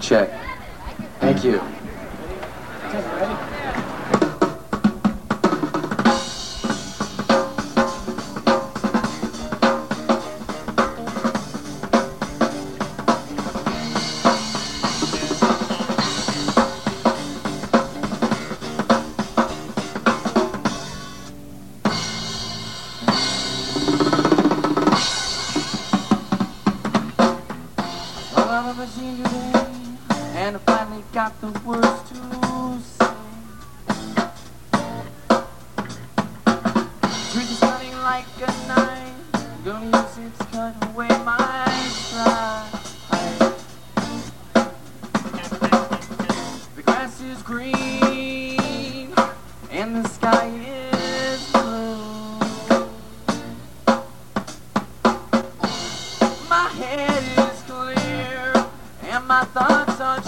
Check. Thank you. I've and I finally got the words to say. Truth is cutting like a knife, gonna use it to cut away my stride. The grass is green, and the sky is blue. My head is clear and my thoughts are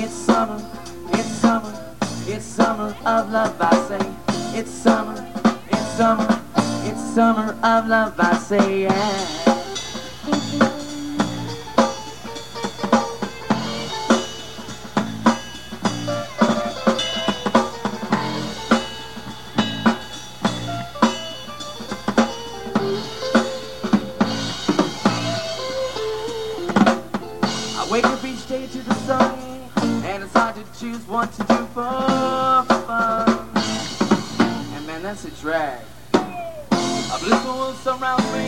it's summer, it's summer. It's summer, of love, I say. It's summer, it's summer, it's summer of love, I say. Yeah. Wake up each day to the sun, and it's hard to choose what to do for fun. And man, that's a drag. A blissful world surrounds me,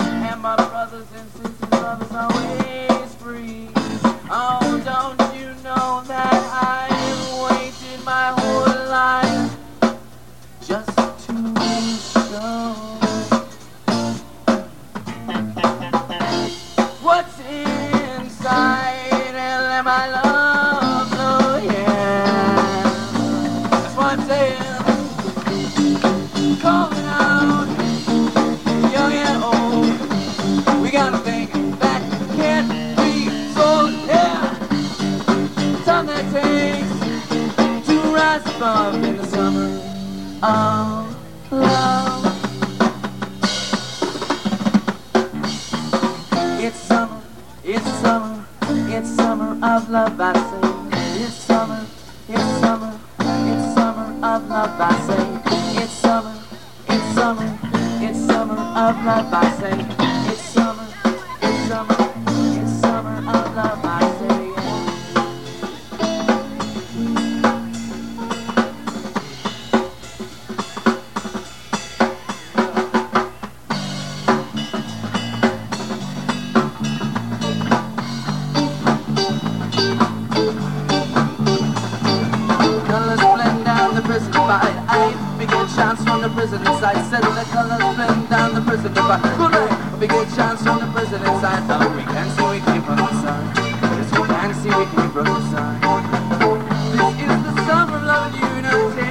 and my brothers and sisters, love is always free. Oh, don't you know that I've waited my whole life just to show what's inside and let my love in the summer love. It's summer, it's summer, it's summer of love, I say. It's summer, it's summer, it's summer of love, I say. It's summer, it's summer, it's summer of love, I say. The prison inside. Said the colors blend down the prison divide. Good night. Begin chants from the prison inside. Now we can see we came from the sun. Yes, we can see we came from the sun. This is the summer of love and unity.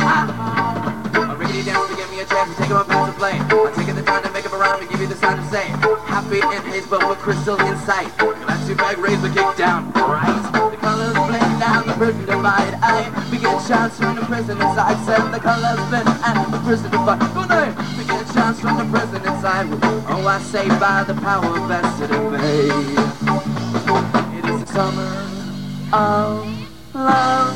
Ah. A rickety dance to give me a chance to take up a pencil plane. I'm taking the time to make up a rhyme to give you the sign to say. Happy in haze, but with crystal insight. Glad to bag, raise the kick down. Right. The colors blend down the prison divide. I begin chants from the prison inside. Said the colors blend and prison divide. Good night. Begin chants from the prison inside. Oh, I say by the power vested in me. It is the summer of love.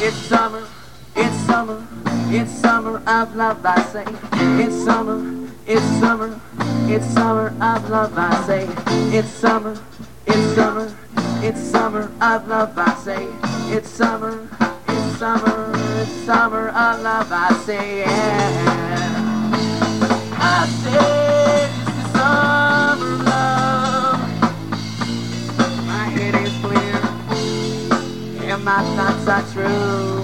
It's summer, it's summer, it's summer of love, I say. It's summer, it's summer, it's summer of love, I say. It's summer, it's summer, it's summer of love, I say. It's summer, it's summer, it's summer of love, I say, yeah. I say, it's the summer of love. My head is clear, and my thoughts are true.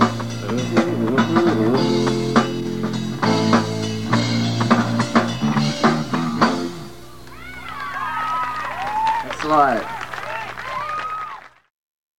That's a lot.